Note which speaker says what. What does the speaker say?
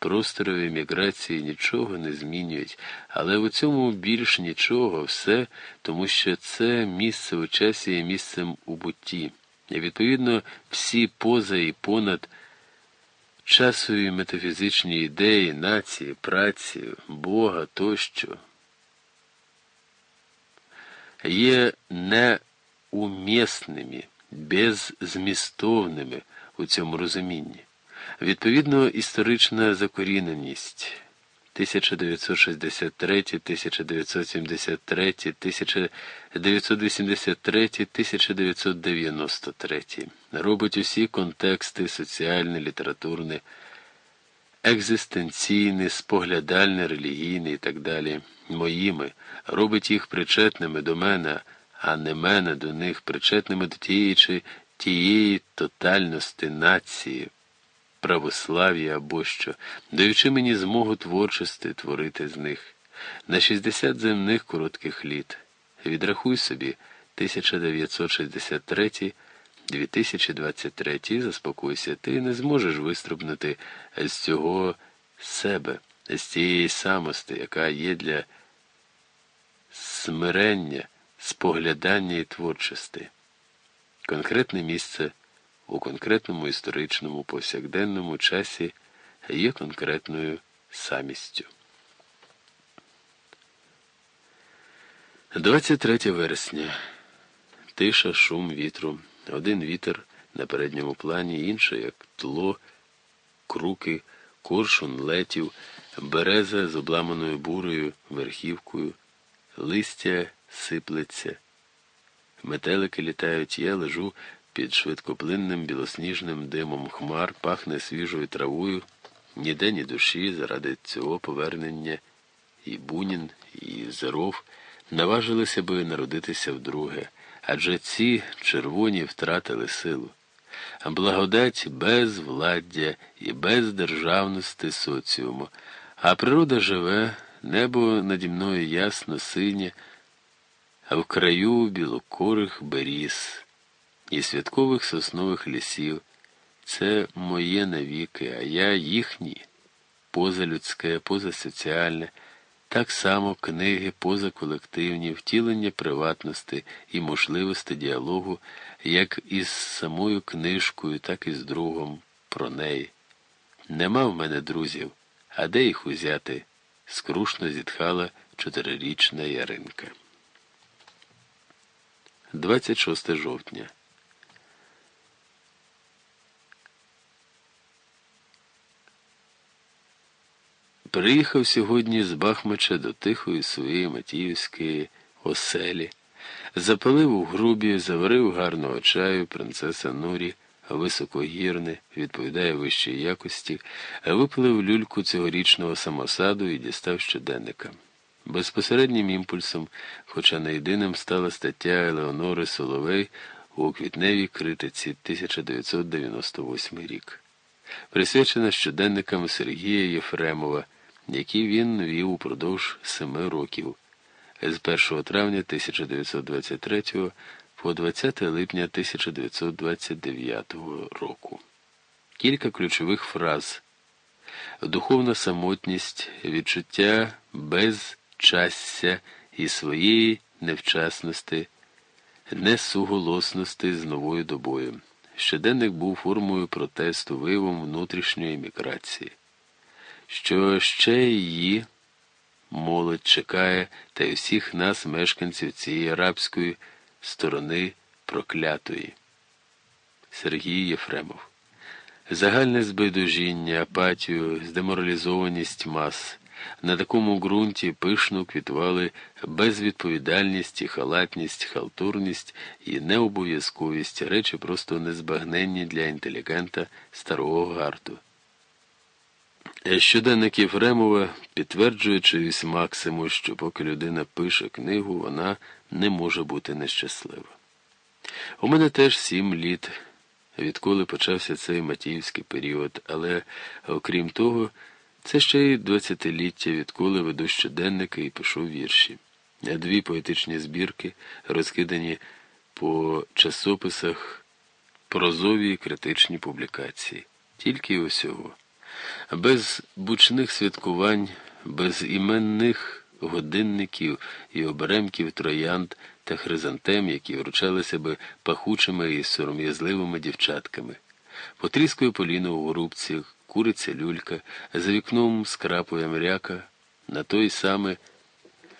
Speaker 1: просторові міграції нічого не змінюють, але в цьому більш нічого, все, тому що це місце у часі є місцем у бутті. І відповідно всі поза і понад часові метафізичні ідеї, нації, праці, Бога тощо є неумісними, беззмістовними у цьому розумінні. Відповідно, історична закоріненість. 1963, 1973, 1983, 1993 робить усі контексти соціальні, літературні, екзистенційні, споглядальні, релігійні і так далі, моїми, робить їх причетними до мене, а не мене до них, причетними до тієї чи тієї тотальності нації православ'я або що, даючи мені змогу творчості творити з них. На 60 земних коротких літ. Відрахуй собі 1963 2023 заспокойся, ти не зможеш виструбнути з цього себе, з цієї самости, яка є для смирення, споглядання і творчості. Конкретне місце у конкретному історичному повсякденному часі є конкретною самістю. 23 вересня. Тиша, шум вітру. Один вітер на передньому плані, інший, як тло, круки, коршун, летів, береза з обламаною бурою, верхівкою, листя сиплеться. Метелики літають, я лежу під швидкоплинним білосніжним димом хмар пахне свіжою травою, ніде ні душі заради цього повернення і Бунін, і Зеров наважилися би народитися вдруге, адже ці червоні втратили силу. Благодать без владдя і без державності соціуму, а природа живе, небо наді мною ясно синє, а в краю білокорих беріз і святкових соснових лісів. Це моє навіки, а я їхні, позалюдське, позасоціальне, так само книги, позаколективні, втілення приватності і можливості діалогу, як із самою книжкою, так і з другом про неї. Нема в мене друзів, а де їх узяти? скрушно зітхала чотирирічна Яринка. 26 жовтня. Приїхав сьогодні з Бахмача до тихої своєї Матіївської оселі, запалив у грубі, заварив гарного чаю, принцеса Нурі, високогірне, відповідає вищій якості, випалив люльку цьогорічного самосаду і дістав щоденника. Безпосереднім імпульсом, хоча не єдиним, стала стаття Елеонори Соловей у квітневій критиці 1998 рік, присвячена щоденникам Сергія Єфремова які він вів упродовж семи років з 1 травня 1923 по 20 липня 1929 року. Кілька ключових фраз духовна самотність, відчуття безчастя і своєї невчасності, несуголосності з новою добою. Щоденник був формою протесту, виявом внутрішньої міграції що ще її молодь чекає та й усіх нас, мешканців цієї арабської сторони проклятої. Сергій Єфремов. Загальне збайдужіння, апатію, здеморалізованість мас. На такому ґрунті пишно квітували безвідповідальність і халатність, халтурність і необов'язковість, речі просто незбагненні для інтелігента старого гарту. Щоденник Єфремова, підтверджуючи максиму, що поки людина пише книгу, вона не може бути нещаслива. У мене теж сім літ, відколи почався цей матіївський період, але, окрім того, це ще й двадцятиліття, відколи веду щоденники і пишу вірші. Дві поетичні збірки, розкидані по часописах, прозові і критичні публікації. Тільки усього. Без бучних святкувань, без іменних годинників і оберемків троянд та хризантем, які вручалися би пахучими і сором'язливими дівчатками. Потріскує поліно у горубці, куриця люлька, за вікном скрапує мряка, на той саме